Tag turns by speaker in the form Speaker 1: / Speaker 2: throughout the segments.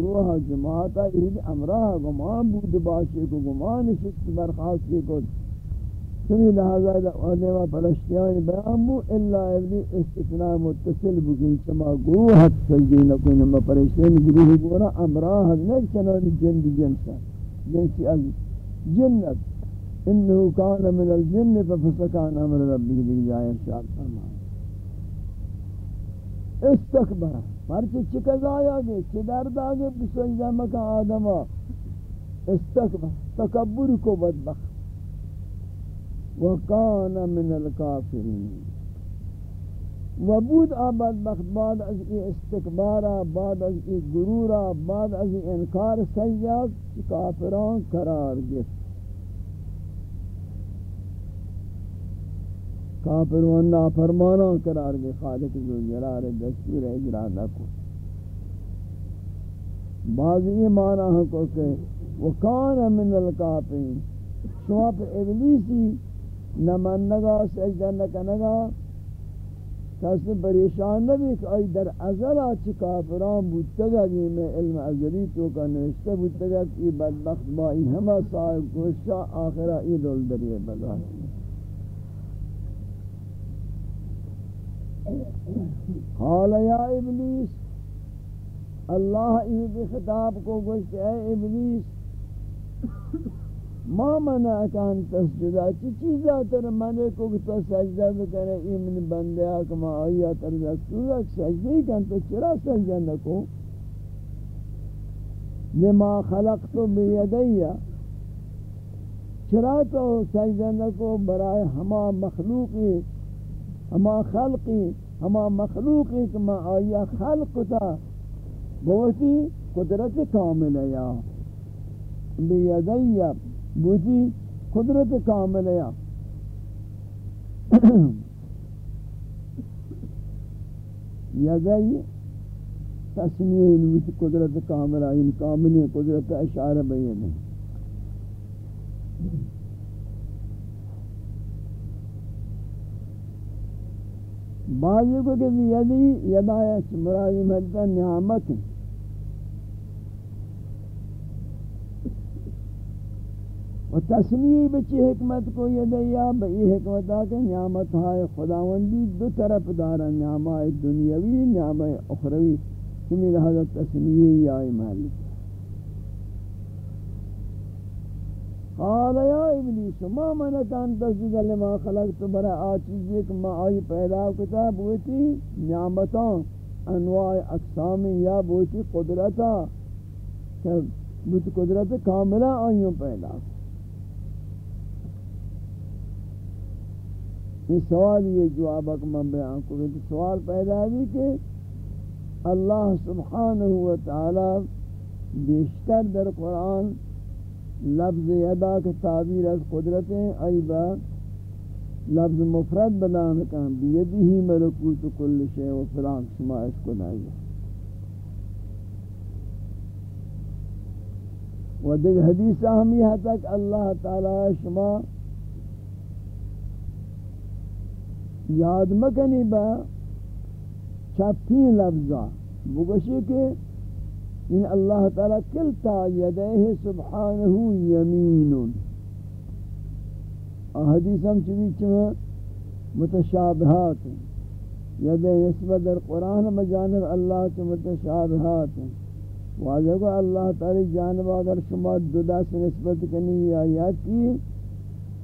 Speaker 1: گروہ جماعتا یہ امراہ گمان بود باشے کو گمان شکت برخواست کو چنی لہذا علماء پلشتیان بیان بو الا ابنی استثناء متصل بگین چما گروہ حد سجدی نکوی نما گروہ بورا امراہ نک چنانی جن دی جنسا جنسی از جنت انہو کان من الجن ففسکان امر ربی دی ارشاد فرمائے استکبر. پرچہ چکز آیا گے چھ درد آگے بسجدہ مکہ آدم استکبر تکبر کو بدبخت. وکان من الکافرین. وبود آباد بخت بعد از ای استکبارا، بعد از ای گرورا، بعد از ای انکار سیاد کافران قرار گفت کافر و نافرمانا قرار گئے خالق ذو جلال دستور اجرا نہ کو بعض یہ معنی ہے کو کہ وکان من الکافرین۔ شما پر ابلیسی نمانگا سجدہ نکنگا کس پریشان نبی کہ در ازل آچی کافران بودتگا جی میں علم ازلی تو کا نوشتہ بودتگا کہ بدبخت با این ہمہ صاحب کوشا آخرہ ای دول دریئے بلوات قال یا ابلیس، اللہ عید خطاب کو گوشت اے ابلیس، ما منع کان تسجدہ چی چیزا تر منے کو تو سجدہ بکنے ایمن بندیا کما آیا تر دستور سجدہ کن تو چرا سجدہ نکو؟ لما خلقت بیدیا، چرا تو سجدہ نکو؟ برائے ہما مخلوقی ہما خلقی، ہما مخلوقی کہ ما آیا خلق تا۔ بہتی قدرت کامل یا۔ بیدی بہتی قدرت کامل یا۔ یدی تسمیه نویت قدرت کامل این یعنی کامل قدرت اشعار بیدی بعضی کو کہ یدی یدایت مرادی مدتا نعمت و تسمیه بچی حکمت کو یدیا بئی حکمت آکے نعمت ہائے خداوندی دو طرف دارا نعمت دنیاوی نعمت اخروی سمی لہذا تسمیه یا مالک قال یا ابلیس، ما منت ان تسجد لما خلقت برا آچیز ایک ما آئی پیدا کتا بوتی نعمتان، انواع اقسام یا بوتی قدرتا کہ بوتی قدرت کاملہ آئیوں پیدا یہ سوال، یہ جواب اک من بیان کو سوال پیدا ہے کہ اللہ سبحانہ وتعالی بیشتر در قرآن لفظ یدا کے تعبیر از قدرتیں، ای با لفظ مفرد بدان کن، بیدی ہی ملکوت کل شے و فلان، شما اس کو دائی و دیکھ حدیث ہمی ہے تک اللہ تعالی شما یاد مکنی با چپین لفظا، بگوشی کہ ان اللہ تعالی کلتا یدیہ سبحانہ یمین. حدیث ہم چوی چوہ متشابہات ہیں. یدیہ نسبت در قرآن مجانب اللہ چو متشابہات ہیں. واضح کو اللہ تعالی جانب اگر شما دو دست نسبت کنی یا آیات کی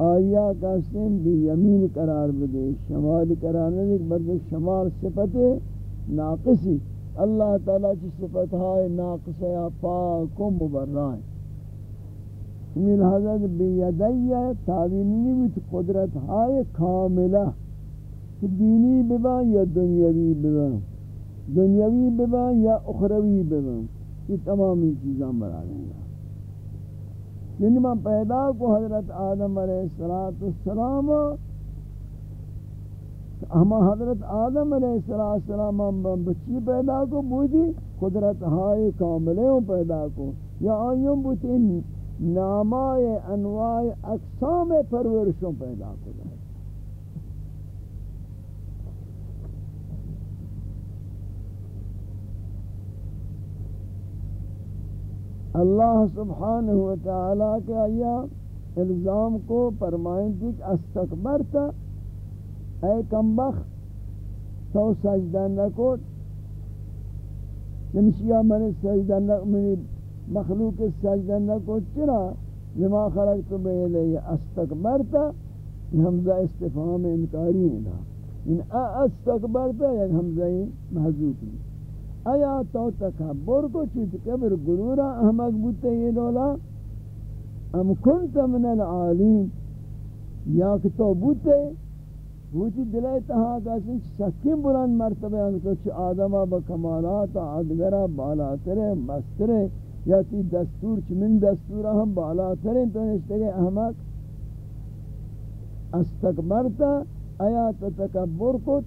Speaker 1: آیا کا سن بھی یمین قرار بدے، شمال قرار نہ بلکہ شمال صفت ناقصی. اللہ تعالی کی صفت ہے ناقص یا پاک و مبرائیں من حضرت بیدی تعوینی بیت قدرت ہے کاملہ، کہ دینی ببا یا دنیاوی ببا دنیاوی ببا یا اخروی ببا، یہ تمامی چیزاں برا رہے ہیں۔ یعنی میں پیدا کو حضرت آدم علیہ السلام ہما حضرت آدم علیہ السلام ہم بچی پیدا کو بودی، قدرت ہائے کاملوں پیدا کو۔ یا آئیوں بوتی نامائے انواع اقسام پرورشوں پیدا کو۔ جائے اللہ سبحانہ وتعالی کے آیا الزام کو پرمائن فرمائیں کہ استکبرتا اے کمبخت تو سجدہ نکو چمشیا من سجدہ نکو من مخلوق سجدہ نکو چرا لما خلقت بیلی استکبرتا حمزہ استفہام انکاری ہے ان استکبرتا یک حمزہ محضوب ہے آیا تو تکبر کو چیز کبر گرورا احمق بوتے یہ دولا ام کنت من العالین یا کہ تو بوتے بوتی دلائی تہا کسی سکیم بلند مرتبہ ہم تو چھ آدمہ با کمالات آدگرہ بالا ترے مسترے، یا تی دستور، چھ من دستورہ ہم بالا ترے تو نشتے گئے احمق استکبرتا آیا تو تکبر کت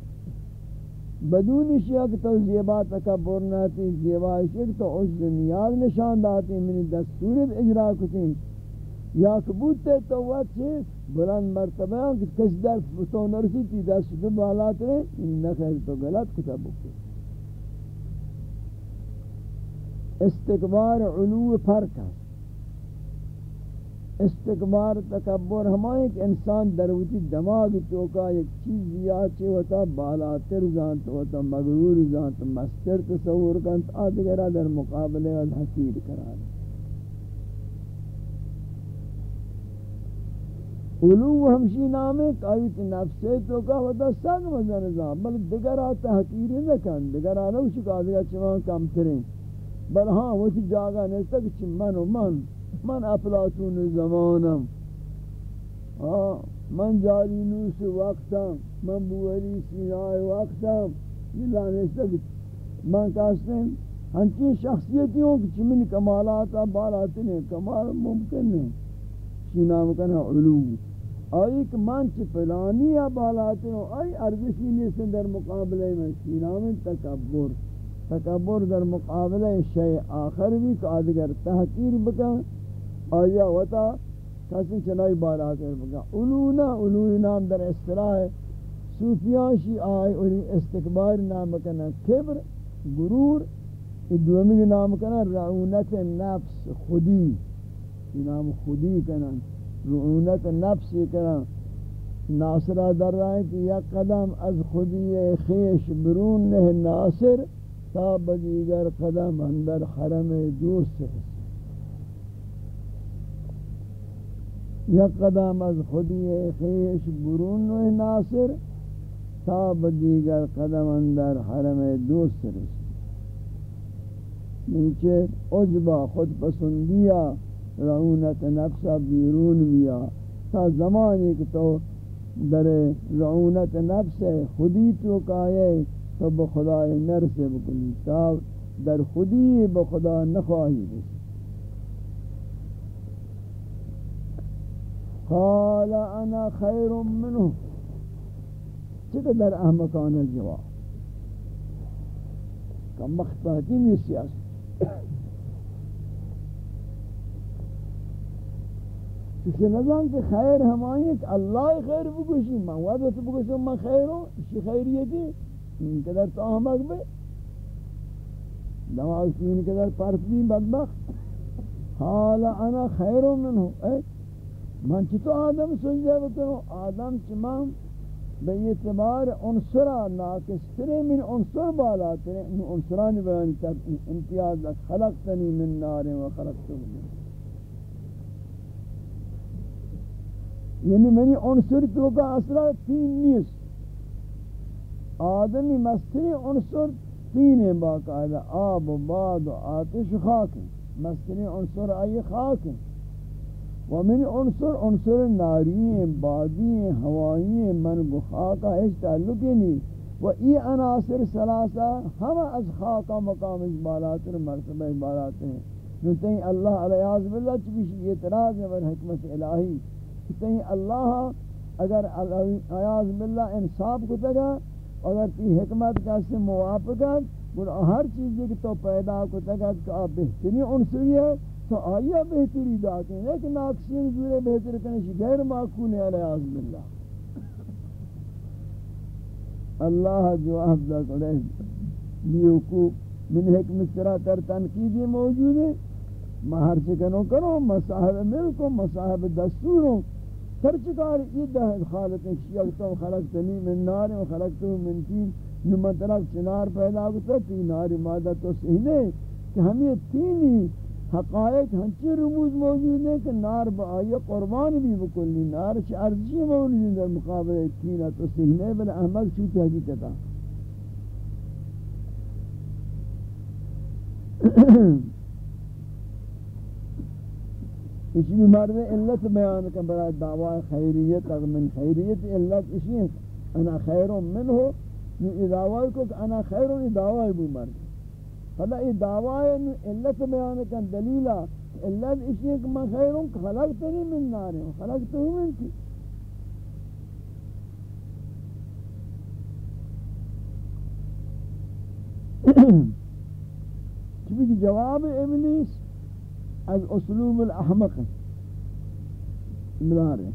Speaker 1: بدون شیعہ تو زیبا تکبر نہ تھی زیبا شیعہ تو اس نیاز نشان داتی، منی دستور اجرا کتیں یا کبوتے تو وقت بلند مرتبہ کہ کس در تو نرسی تی دست دو بالات رہے ان نخیر تو غلط کتاب بکتے۔ استقبار علو فرق ہے۔ استقبار تکبر ہمائیں کہ انسان دروتی دماغ توکا ایک چیز یا چے ہوتا، بالاتر زانت ہوتا، مغرور زانت مستر تصور کنت آدھگرہ در مقابلے والحسیر کرا علو ہمشی نام ہے نفسے تو کا ہوتا سگ مزہ نظام، بل دگر آتا حقیری نکن دگر آنا اسی کا آدھگا چمان کم ترین۔ بل ہاں وہ چی جاگا نیستا کہ چی من و من من اپلاتون زمانم۔ ہاں، من جاری نوس وقتم، من بوری سینائی وقتم۔ یہ لانیستا کہ من کہتے ہنچی شخصیتی ہوں کہ چی من کمالاتا بالاتی کمال ممکن نہیں۔ چی نام کنا علو۔ آئی کہ من چی فلانی یا بالاتی ہوں آئی ارزشی نیسن در مقابلے میں چی نام تکبر۔ تکبر در مقابلہ شیء آخر بھی کہ آدھگر تحقیر بکن آیا وطا کسی چنائی بالا کر بکن۔ علونا، علوی نام در اصطلاح صوفیان شی آئی اولی استقبار نام کنا کبر گرور دومی نام کنا رعونت نفس خودی۔ نام خودی کنا۔ رعونت نفس کنا ناصرہ در رہا ہے کہ یک قدم از خودی خیش برون نہ ناصر تا بدیگر قدم اندر حرم دوست یک قدم از خودی خیش برون و ناصر تا بدیگر قدم اندر حرم دوست رسی. نیچے عجبہ خود پسندیا رعونت نفسا بیرون بیا. تا زمانی کہ تو در رعونت نفس خودی تو کائے تو بخدا نرس بکنی. تا در خودی بخدا نخواهی بسی قال انا خیر منه. چکہ در احمقان الجواب کم مختاتی میں سیاست کسی نظام کہ خیر ہمائیں کہ اللہ خیر بگوشی من وعدت بگوشی من خیر ہوں اسی خیریتی این قدر تو احمق بے دماغ کی این قدر پرفین بدبخت. حالا انا خیر منه اے من چی تو آدم سجدہ بکنو آدم چی من؟ بے اعتبار عنصرہ ناکس ترے من عنصر بالا ترے ان عنصرانی بیانی تب امتیاز لک خلقتنی من نار و خلقتو من یعنی منی عنصر تو کا اثرہ تین نیست. آدمی مستری عنصر تین ہیں باقاعدہ، آب و باد و آتش و خاک مستری عنصر آئی خاک و من عنصر عنصر ناری ہیں بادی ہیں ہوائی ہیں من گو خاکا اس تعلق ہی نہیں و ای عناصر سلاسہ ہم از خاکا مقام اس بالاتر مرتبہ بالات ہیں. نتیں اللہ علیہ باللہ چکیش اعتراض ہے بر حکمت الہی. نتیں اللہ اگر علیہ باللہ انصاب کو تگا اگر تی حکمت کا سے موافقت بل ہر چیز کہ تو پیدا کو تک کہ آپ بہتری عنصری ہے، تو آیا بہتری داتے ہیں۔ لیکن ناقصین زورے بہتر کرنے غیر معقول ہے علیہ عظم اللہ اللہ جواب دا کرے لیوکو من حکمت سرا تر تنقیدی موجود ہے ما ہر چکنوں کرو ما صاحب ملکو ما صاحب دستوروں۔ سر چکار یہ دہ خالق شیعتم خلقتنی من نار و خلقتو من تین. نمان طرف چنار پیدا ہوتا تی نار مادہ تو سہنے کہ ہم یہ تینی حقائق ہنچی رموز موجود ہیں کہ نار با آئی قربان بھی بکلی. نار چی ارزی موجود در مقابل تینہ تو سہنے بل احمد چوتی حقیقتا اسی بھی مرد علت بیان کا برای دعوی خیریت اگر من خیریت علت اسی ہے أنا خیر من ہو یہ دعوی کو کہ أنا خیر یہ دعوی بھی مرد فلا یہ دعوی علت بیان کا دلیلہ علت اسی ہے کہ من خیروں خلقتنی من نار خلقتہو من کی چبی جواب ابلیس از اسلوب الاحمق ملارے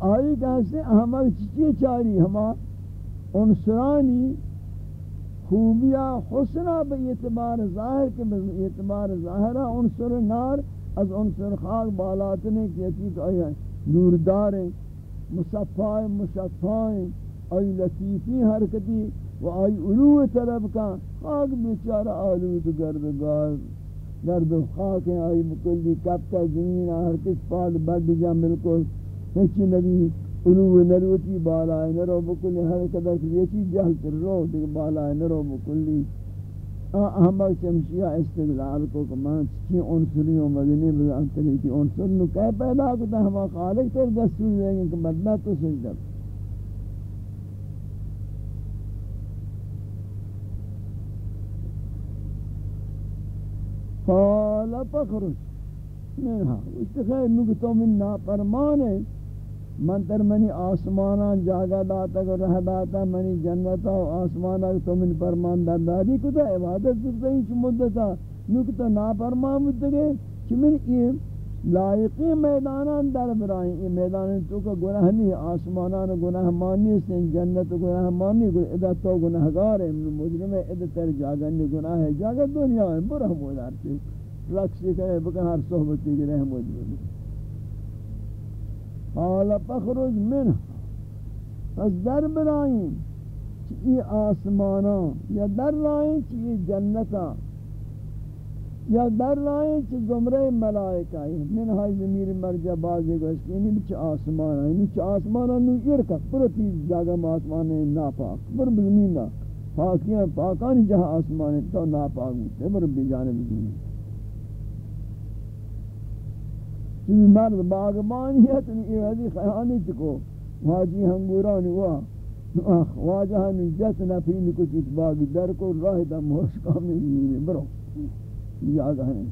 Speaker 1: آئی کہتے ہیں احمق چیئے چاری؟ ہما انسرانی خوبیہ حسنہ بے اعتبار ظاہر کے بے اعتبار ظاہرہ انسر نار از انسر خاک بالاتنے کی حقیق آئی ہے۔ نورداریں مصفائیں، مشفائیں، آئی لطیفی حرکتی و آئی علو طلب کا خاک بیچارہ آلود گرد گاز، گرد خاک آئی بکلی کب تا زمین، ہر کس پال بڑھ جا ملکل ہچی نبی علو نروتی بالا ہے نرو بکلی ہر قدر کی یہ چیز جہل تر رو دیکھ بالا ہے نرو بکلی احمد چمشیہ استقلال کو کمان چی عنصریوں مدنی بزان تلی کی عنصر نو کہہ پیدا کتا ہما خالق تر دستور دیں گے کہ بدلہ تو سجدہ۔ قال فخرج. منها استخیر نکتو من ناپرمانے من تر منی آسمانان جاگا داتا کو رہ داتا منی جنتا و آسمانا تو من پرمان درداری کتا. عبادت سکتا ہی چھ مدتا. نکتو ناپرمان گئے چھ من یہ لائقی میدانان در برائیں یہ میدان تو کا گناہ نہیں آسمانان گناہ مانی سے جنت گناہ مانی ادا تو گناہگار ہے مجرم ہے ادا تر جاگن گناہ ہے جاگا دنیا ہے برہ مودار سے رقصی کرے بکن ہر صحبتی کی رحم مجرم. قال پخرج من پس در برائیں چی آسمانان، یا در رائیں چی جنتا. یا در رائیں چھ زمرے ملائکہ ہیں، من ہائی زمیر مرجع بازے گوش کہ یعنی بچ آسمان ہے یعنی چھ آسمان نو ارکا پرتی جاگہ آسمان ہے ناپاک بر زمین نا، پاکیاں، پاکانی جہاں آسمان ہے تو ناپاک ہوتے بر بجانب زمین چیز مرد باغبانیت یہ حدی خیانی چکو، واجی ہنگورانی ہوا واجہ ہنی نجت نفین کچھ باغ در کو راہ دا موش کامی برو۔ یاد ہیں۔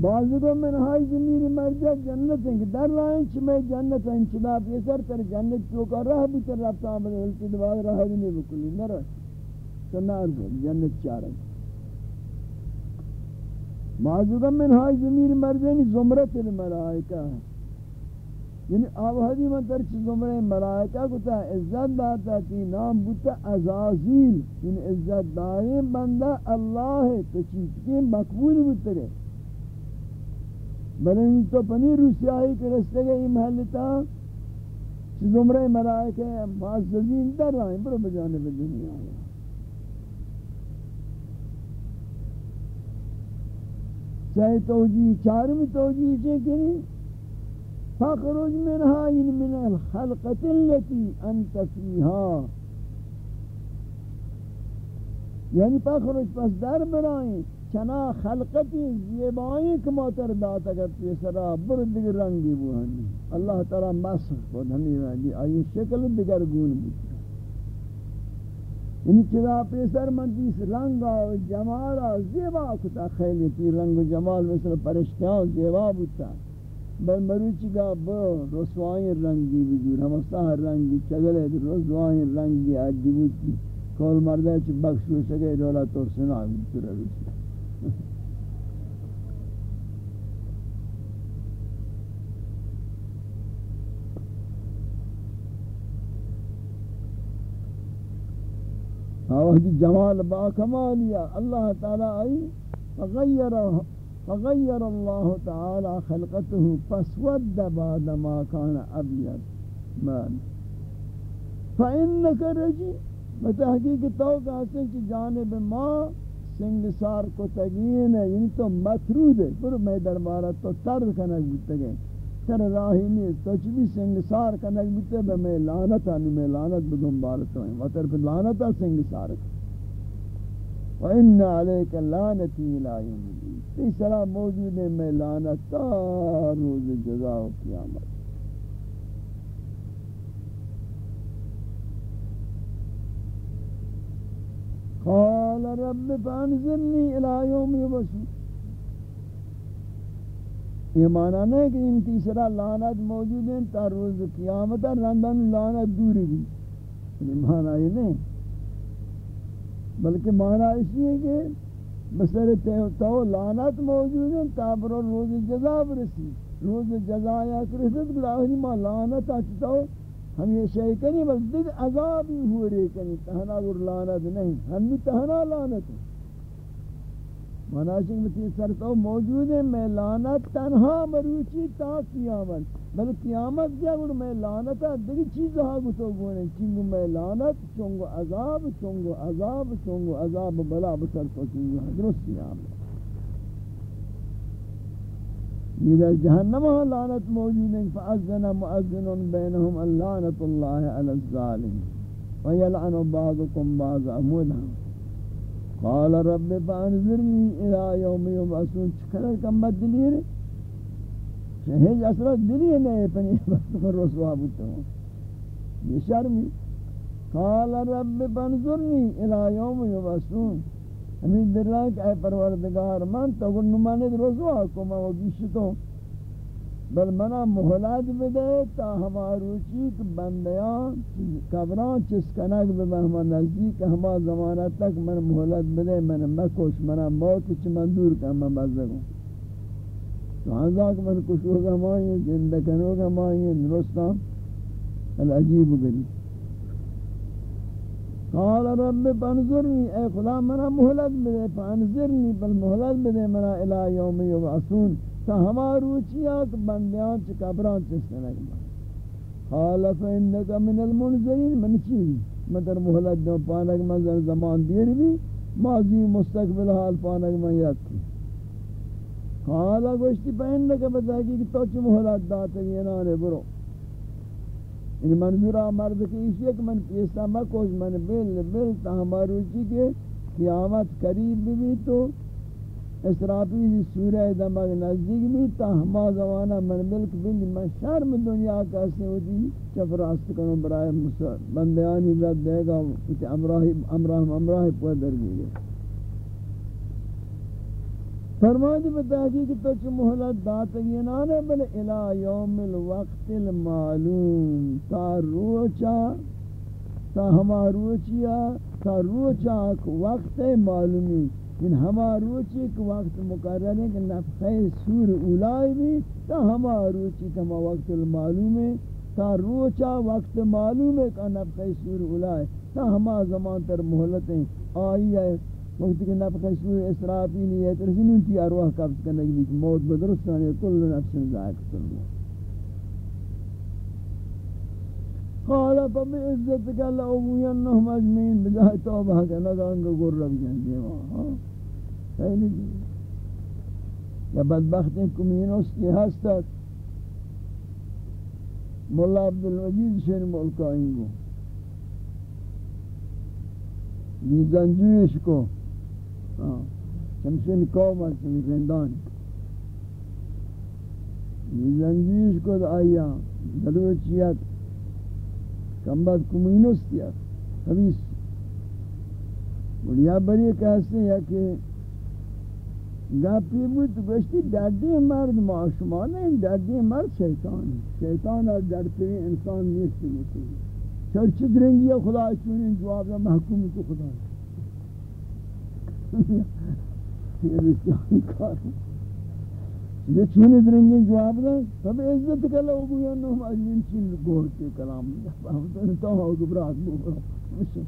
Speaker 1: بعض کو من ہائی زمین مرجع جنت ہیں کہ در رائیں چھ میں جنت ہیں چدا پیسر تر جنت تو کا راہ بھی تر رفتا آمد ہلتی دباغ راہ بھی نہیں بکلی، نہ رہا تو نہ ارزو جنت چارہ بعض کو من ہائی زمین مرجع زمرت الملائکہ ہے یعنی آوہدی من در چیز زمرے ملائکہ کتا عزت داتا تی نام بوتا ازازیل یعنی عزت دارین بندہ اللہ ہے تو چیز کی مقبولی بوتا گئے بلن تو پنی روسیاہی کے رستے گئے یہ محلتا چیز زمرے ملائکہ باز معززین در رہے برو بجانب دنیا. آیا چاہے توجیہ چارمی توجیہ چاہے کنی؟ فاخرج منها من الخلقة التي أنت فيها یعنی فاخرج پس در برائیں چنا خلقتی زیبائیں کما تر داتا کرتی سرا برد دیگر رنگی بوہنی اللہ تعالی مصر خود ہمیں رنگی آئی شکل دیگر گون بوتا یعنی چرا پیسر من دیس رنگا و جمالا زیبا کتا خیلی تی رنگ و جمال مثل پرشتیان زیبا بوتا بل مروچی کا با رسوائیں رنگی بجور ہمستا رنگی چگلے رسوائیں رنگی آجی بوتی کول مردہ چی بخشو سکے دولا تو سنا بوتی روچی آوہدی جمال با کمالیا اللہ تعالی آئی فغیر فغیر اللہ تعالی خلقته فسود بعد ما كان ابيض مان فانك رجی، بتحقیق تو کہتے ہیں کہ جانب ما سنگ سار کو تگین ہے یعنی تو مطرود ہے. پر میں دربارہ تو ترد کنک بودتے گئے. تر راہی نہیں تو چبی سنگ سار کنک بودتے بے میں لانتا نہیں میں لانت بدن بارتا ہوں وطر پر لانتا سنگ سار کنک وَإِنَّ عَلَيْكَ لَانَتِي إِلَىٰ يَوْمِ الدِّينِ۔ اس موجود ہے، میں لانت تا روز جزا و قیامت۔ قال رب فانزلنی الى یوم یبسو یہ معنی نہیں کہ ان تیسرا لعنت موجود ہیں تا روز قیامت رندن لعنت دوری بھی۔ یہ معنی نہیں بلکہ معنی اس لیے کہ بسر تو لعنت موجود ہیں تابر روز جزا برسی۔ روز جزا یا کرسد گلاہنی ما لعنت آچتا ہو ہم یہ شئی کریں بس دل عذاب ہی ہو رہے کریں تہنا گر لعنت نہیں ہم بھی تہنا لعنت ہیں مناشق میں سر تو موجود ہے میں لانت تنہا مروچی تا قیامت۔ بل قیامت کیا گر میں لانت ہے ہاں دیکھ چیز ہاں گتو گونے۔ چنگو میں لانت چنگو عذاب چنگو عذاب چنگو عذاب بلا بسر تو چنگو حضرت قیامت یہ جہنم ہاں لعنت موجود ہے فاذن مؤذن بینہم اللعنت اللہ علی الظالم۔ ویلعن بعضکم بعض امودا قال رب فانذرنی الى یوم یبعثون چکر کم بد دلی رہے شہیج اثرت دلی ہے نہیں پنی بس پر رسوا بودتا ہوں۔ یہ شرمی۔ قال رب فانذرنی الى یوم یبعثون۔ ہمیں در رہا کہ اے پروردگار، من تو گن نماند روزو آکو میں وہ گیشتوں بل منا محلات بدے تا ہما روچی کہ بندیان کبران چس کنک بے ہما نزدیک ہما زمانہ تک من محلات بدے من مکوش منا موت چھ من دور کہ ہما بزدگوں تو ہنزا کہ من کش ہوگا مائیں زندگن ہوگا مائیں نرستا العجیب غریب. قال رب فانظرني اے خدا منا مہلت بدے فانظرنی، بل مہلت بدے منا الى یوم یبعثون. تا ہما روچیا کہ بندیان چھ قبران چستنک قال فانك من المنذرين من چیزی مدر مہلت دو پانک منظر زمان دیر بھی، ماضی مستقبل حال پانک من یاد کی. قال گوشتی فانك بتاکی کہ تو چھ مہلت داتا یہ نانے برو. یعنی منظور مرد کی اسی ایک من پیسا مکوش، من بل بل تا ہمارو چی کے قیامت قریب بھی تو اسرافی سورہ دماغ نزدیک بھی تا ہما زمانہ من ملک بل من شرم دنیا کا سے ہوتی چپ راست کنو برائے بندیانی رد دے گا امراہ امراہ امراہ پوہ در گئے۔ فرمائی جی بتاکی جی کہ تو چھ محلت دات ینانے بل الى یوم الوقت المعلوم۔ تا روچا تا ہما روچیا تا روچا وقت معلومی۔ ان ہما روچی ایک وقت مقرر ہے کہ نفخہ سور اولائی بھی تا ہما روچی تا ہما وقت المعلوم ہے تا روچا وقت معلوم ہے کہ نفخہ سور اولائی تا ہما زمان تر محلت ہیں آئی ہے وقت کہ نفخ سور اسرافی اسرافیل یہ ترسین انتی ارواح قبض کرنے کی موت بدرستان ہے کل نفس ذائق الموت قال فبعزتك لأغوينهم أجمعين بجاه توبہ کہ لگا ان کو گر رب جان دیوا خیلی جی یا بدبخت کمین اسکی ہستت مولا عبدالوجید شن ملکا انگو یہ زنجویش کو. چمشن قوم چمی زندان یہ زنجیش کو، آیا؟ دلوچیت. کم بعد کمینوستی است حویس گڑیا بری کہتے ہیں کہ گپی بود گشتی دردی مرد ما این دردی مرد شیطان. شیطان از دردی انسان نیست می‌کنه چرا چه درنگی خدا اشون جواب ده محکوم تو خدا یه بسیاری کار. یہ چون درنگے جواب دا تب عزت کلا ہو گیا نو ہم چین گور کے کلام ہم تو ہو گبرا ہو گبرا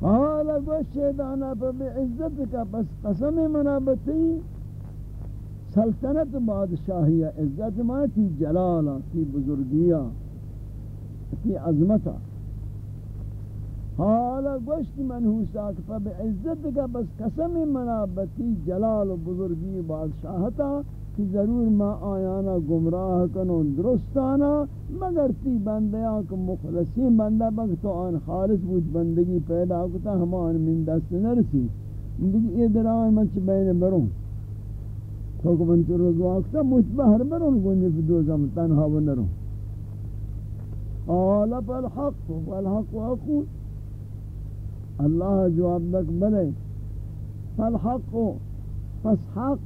Speaker 1: قال گوشت انا عزت کا بس قسم منا بتی سلطنت بادشاہی عزت ما تی جلالا تی بزرگیا تی عظمتہ حالا گوشت منحوسا کہ پر بی عزت کا بس قسم منابتی جلال و بزرگی بادشاہتا کہ ضرور ما آیانا گمراہ کنو درستانا، مگر تی بندیاں کو مخلصی بندہ بگ تو آن خالص بود بندگی پیدا کتا ہمان من دست نرسی۔ دیکھ یہ درائے منچ بین بروں تو کہ من تو رضوا کتا متبہر بروں گوندی فی دو زم، تنہا و نروں قال فالحق والحق اقول۔ اللہ جواب دک بلے فالحق پس حق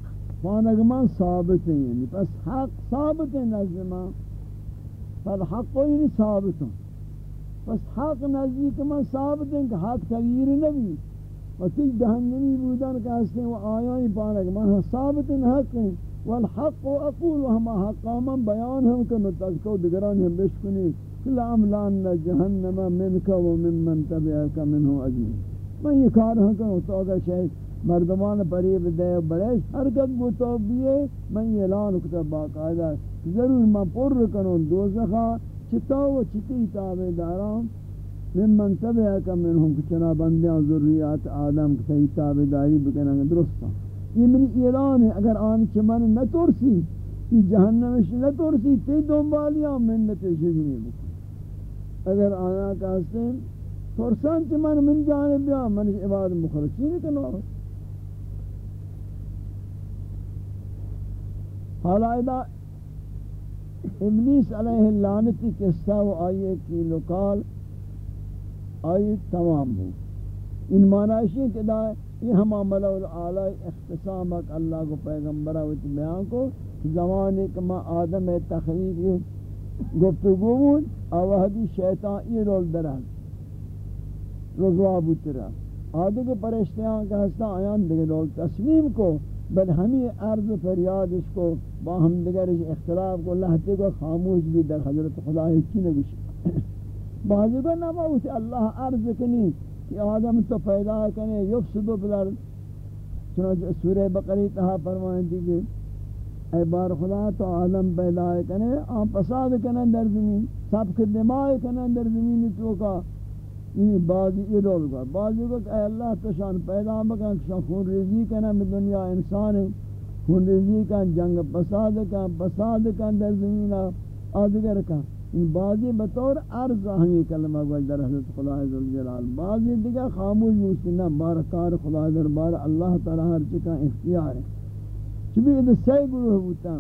Speaker 1: فانگمان ثابت ہیں۔ یعنی پس حق ثابت ہیں نزد ما فالحق یعنی ثابت ہیں پس حق نزدیک من ثابت ہیں کہ حق تغییر نبی۔ و تی جہنمی بودن کہ اس نے وہ آیائی پانگمان ثابت ہیں، حق ہیں۔ والحق اقول وہما حقا من بیان ہم کہ نتذکو دگران ہم بشکنی لام لان جہنم منکا ومن من تبعکا منہو اجمین من یہ کار ہوں کہ تو اگر شاید مردمان پریب دے بڑیش حرکت بو تو بیئے میں یہ اعلان کتا باقاعدہ ضرور میں پر کنوں دوزخا، چتا و چتی تابع داران، من من تبعہ منہم کچنا بندیاں ذریات آدم کتا ہی تابع داری بکنن درستا ہاں۔ یہ منی اعلان ہے اگر آن چمن نہ ترسی یہ جہنمش نہ ترسی تی دنبالیاں منت شجنی بکن. اگر آنا کہتے ہیں ترسان چمن من من جانب یا من عباد مخلصین کنو حالا ادا ابلیس علیہ اللعنتی قصہ و آئیے کی لکال آئی تمام ہو ان معنی معنیشی کہ دا یہ ہما ملو العالی اختصامک اللہ کو پیغمبرہ وچ بیان کو زمانے کما آدم تخلیق گفتگو بود آوہدی شیطان ای رول درد رضوا بوترہ آدھے کے پرشتیاں کا ہستا آیان دیکھ رول تسلیم کو، بل ہمیں عرض فریاد اس کو، با ہم دیگر اختلاف کو لہتے کو خاموش بھی در حضرت خدا ہی کی نگوش بعضی کو نماؤس اللہ عرض کنی کہ آدم تو پیدا کنے یفسدو بلر چنانچہ سورہ بقری تہا فرمائیں دی کہ اے بار خدا تو آدم پیدا کنے آن پساد کنے در زمین، سب کے دماغ کنے در زمین تو کا یعنی یہ بعضی یہ رول گا بعضی کو کہ اے اللہ تو شان پیدا مکن شان خون ریزی کنا میں دنیا انسان ہے۔ خون ریزی کا جنگ پساد کا پساد کا در زمین، آدگر کا ان بعضی بطور عرض ہمیں کلمہ گوش در حضرت خدا عزالجلال بعضی دیگا خاموش موسینا بارکار خدا در بار اللہ تعالی ہر چکا اختیار ہے چبی ادھا سی گروہ ہوتا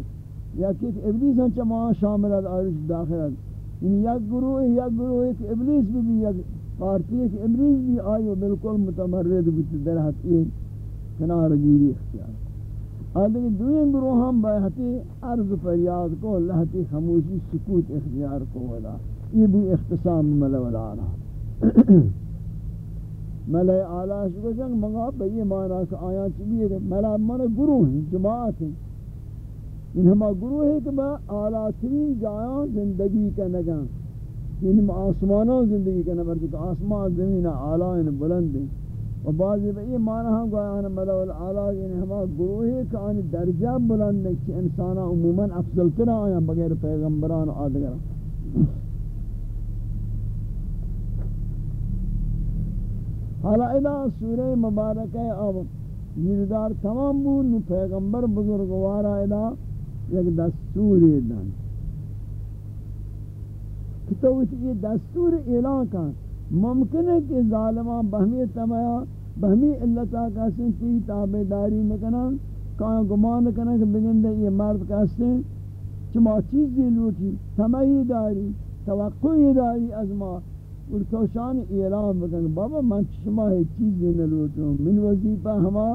Speaker 1: یا کہ ابلیس ہم چما شاملت آرش داخلت یعنی یک گروہ یک گروہ ایک ابلیس بھی بھی یک پارتی ہے کہ امریز بھی آئی و بالکل متمرد بودتی در حتی کنار گیری اختیار. آدھے دوئیں گروہ ہم باہتی عرض فریاد کو لہتی خموشی سکوت اختیار کو ودا یہ بھی اختصام ملو العالی ملو اعلی شکو جنگ منگا، بھئی مانا کہ آیاں چلی ہے ملو مانا گروہ ہیں، جماعت ہیں۔ ان ہما گروہ ہے کہ با اعلی ترین جایاں زندگی کا نگاں۔ یعنی آسمانوں زندگی کا نمبر تو آسمان زمین اعلی بلند ہیں۔ و بعضی بہ یہ معنی ہم گویا ان ملو الاعلی یعنی ہما گروہ کا ان درجہ بلند ہے کہ انسان عموما افضل تر آیا بغیر پیغمبران و آدگر حالا ادا سورہ مبارکہ اب یردار تمام بود پیغمبر بزرگوارا ادا یک دستور دن کہ تو یہ دستور اعلان کا ممکن ہے کہ ظالمان بہمی تمایا بہمی اللہ علتا کا سنتی تابداری نکنا کہاں گمان نکنا کہ بگندے یہ مرد کا سن چما چیزی لوٹی تمہی داری، توقعی داری از ما. اور توشان اعلام بکن. بابا من شما ہے چیزی نلوٹوں من وظیفہ ہما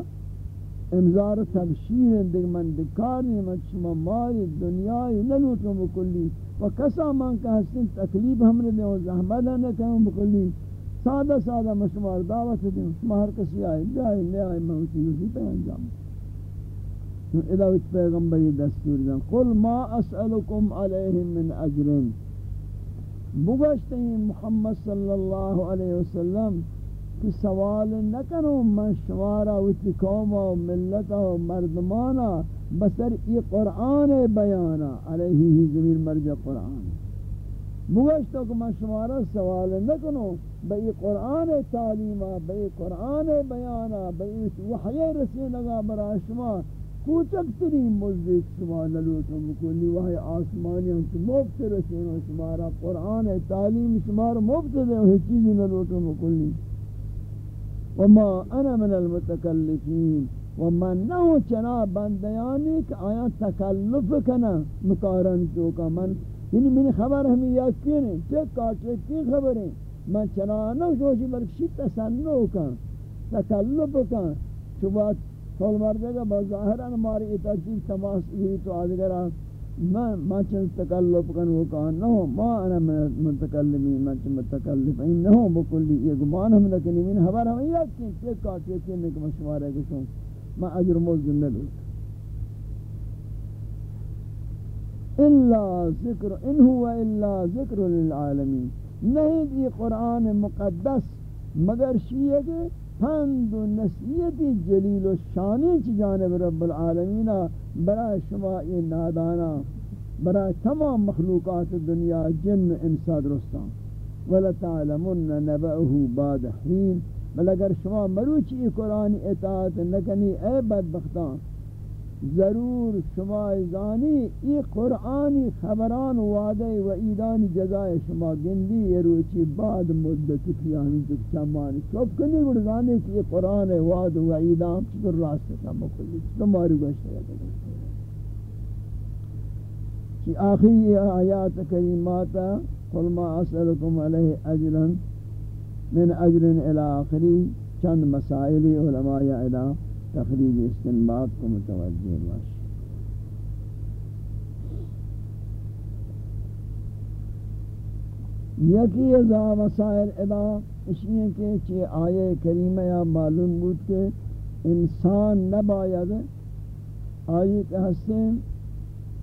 Speaker 1: انذار تبشیر دیکھ من دکاری من شما ماری دنیای نلوٹوں بکلی. و کسا من کا حسن تکلیف ہم نے دیں زحمت نہ کہوں بکلی. سادہ سادہ مشمار دعوت دیں شما ہر کسی آئے، جائے، لے آئے میں اسی اسی پہ انجام. ادھا پیغمبری دستور دیں قل ما اسألکم علیہ من اجرین بگشتے محمد صلی اللہ علیہ وسلم کہ سوال نہ کرو من شمارا وتی قوم و ملت و مردمانا بسر ای قرآن بیانا، علیہ ہی زمین مرجع قرآن۔ بگشت کہ من شمارا، سوال نہ کرو بئی قرآن تعلیمہ بئی قرآن بیانا بئی وحی رسینگا برا شما۔ کوچک ترین مزدی شما نلوتو مکلی وحی آسمانی ہم تو مفت رسینو شمارا، قرآن تعلیم شمارا مفت دے وہی چیزی نلوتو مکلی۔ وما انا من المتکلفین. ومن نو چنا بندیانی کہ آیا تکلف کنا مکارن چوکا من یعنی من خبر ہمیں یقین ہے چک کاٹے کی خبر ہے من چنا نو جوشی بلکشی تسنو کن؟ تکلف کن. چوبات کول مردے گا بظاہران ہماری اتاچیب تماس ہوئی تو آدھگرہ من ما چن تکلف کن، وہ کہا نہ ما انا متکلمی من چن متکلف این نہ بکلی یہ گمان ہم لکنی من خبر ہم یک کہ کہ کاٹے کہ میں مشورہ کو ما اجر موز نہ لو الا ذکر، ان هو الا ذکر للعالمین۔ نہیں یہ قرآن مقدس، مگر شیعہ کے پند و نصیحت جلیل و شانی چی جانب رب العالمین برای شما این نادانا برای تمام مخلوقات دنیا جن انسا درستان. ولتعلمن نبعه بعد حین. بل اگر شما مروچی قرآن اطاعت نکنی، اے بدبختان ضرور شما زانی ای قرآنی خبران وعده و ایدان جزای شما گندی یہ روچی بعد مدت قیامی تک چمانی چوب کنی گوڑ زانی کہ یہ قرآن وعد و ایدان چطور راست کم بکلی چطور مارو گشتا ہے کہ آخری آیات کریماتا قل ما اسألكم علیہ اجرا من اجر الى آخری چند مسائلی علماء اعلام تخریج استنباط کو متوجہ باش یکی ازا مسائل ادا اشیئے کہ چی آیے کریمہ یا معلوم بود کہ انسان نباید آئی کہ ہستیں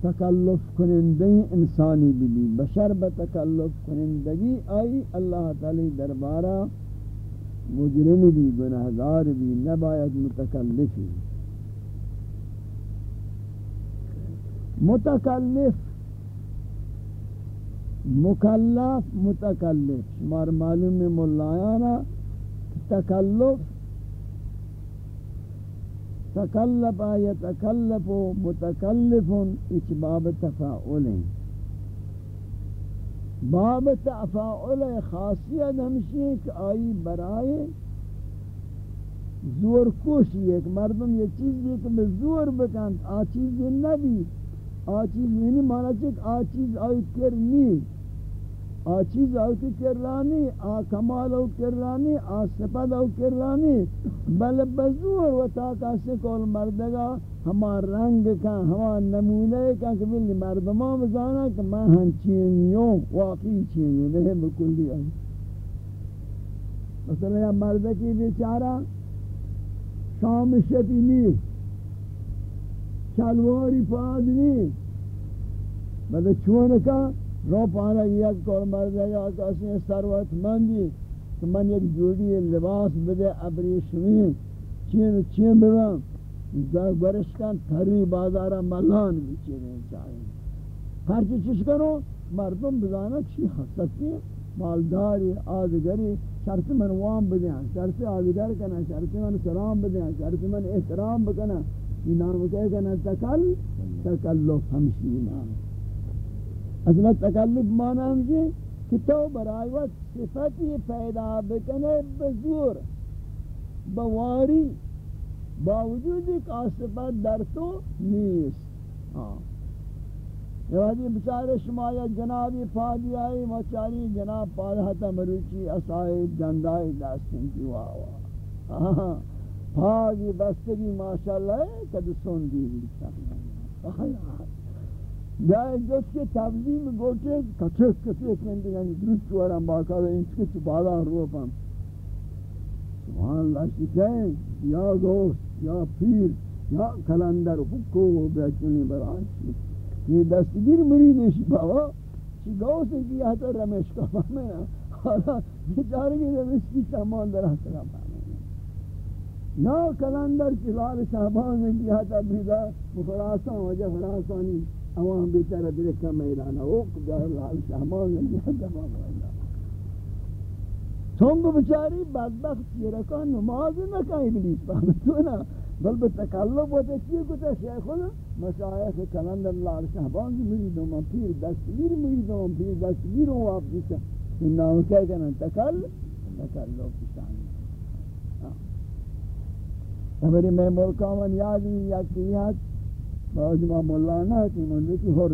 Speaker 1: تکلف کنندگی انسانی بھی بشر بتکلف کنندگی آئی اللہ تعالی دربارہ مجرم بھی گناہگار بھی نباید متکلفی متکلف مکلف متکلف. شمار معلوم ملایانا تکلف تکلف آیت تکلف متکلف اچباب تفاعل ہیں. باب تفاعل خاصیت ہمشی ہے کہ آئی برائے زور کوشی ایک مردم یہ چیز یہ کہ میں زور بکن، آ چیز یہ نبی، آ چیز یعنی نہیں مانا چک آ چیز آئی کرنی، آ چیز آئی کرانی آ کمال او کرانی آ سپد او کرانی بل بزور و تاکہ سے کول مردگا ہما رنگ کا، ہما نمونے کا کہ بلی مردمان بزانا کہ میں ہن چینیوں واقعی چینیوں نہیں بکلی آئی مثلا یا مرد کی بیچارہ شام شتی نہیں، شلواری پاد نہیں۔ بلے چونکا رو پانا یک کول مردگا کسی سروت مندی کہ من یک جوڑی لباس بدے ابری شمین چین چین ببام گرش کن تری بازارا ملان بیچیرین چاہیے۔ ہر چی چیز کرو مردم بزانا چی حسکی مالداری آدگری شرط من وام بدیاں شرط آدگر کنا، شرط من سلام بدیاں شرط من احترام بکنا۔ یہ نام کہے کنا؟ تکل، تکلف ہمشی نام۔ اصلا تکلف مانا ہمشی جی، کہ تو برائی وقت صفتی پیدا بکنے، بزور، بواری باوجود ایک آسفت در تو نیست. یہ وقتی بچار شمایا جنابی پا پادی آئی مچاری، جناب پادہتا مروچی اسائی جندائی دستن کی واوا. پاگی بستگی ماشاءاللہ ہے کد سن دی جائے جس کے تبزیم گوٹے کچھک کچھک کندی یعنی درست چورم باقا ہے انچ کچھ بالا روپم سبحان اللہ شکیں یا گوشت یا پیر یا کلندر حکو بیچنی برانچی یہ دستگیر مریدش بابا چی گوشت کی حتی رمش کا فهمنا بیچارے کی نوشتی سامان در حسنا نا کلندر چلال شہبان نے کیا تھا بیدا مخراسان وجہ خراسانی عوام بیچارہ درکا میلانا اوک جہر لال شہبان نے کیا تھا چون به بچاری بدبخت یرکان نماز نکنی بلیس فهمتونا؟ بل به تکلب و تکیه کتا شیخ خود مشایخ کلندر لال شهبان مریدم من پیر دستگیر مریدم من پیر دستگیر و حفظی شن این نامو که کنن؟ تکل تکلب بشانی ہماری میں ملکہ من یادی یکی یاد. بعض ما ملانا ہے کہ ملکی حر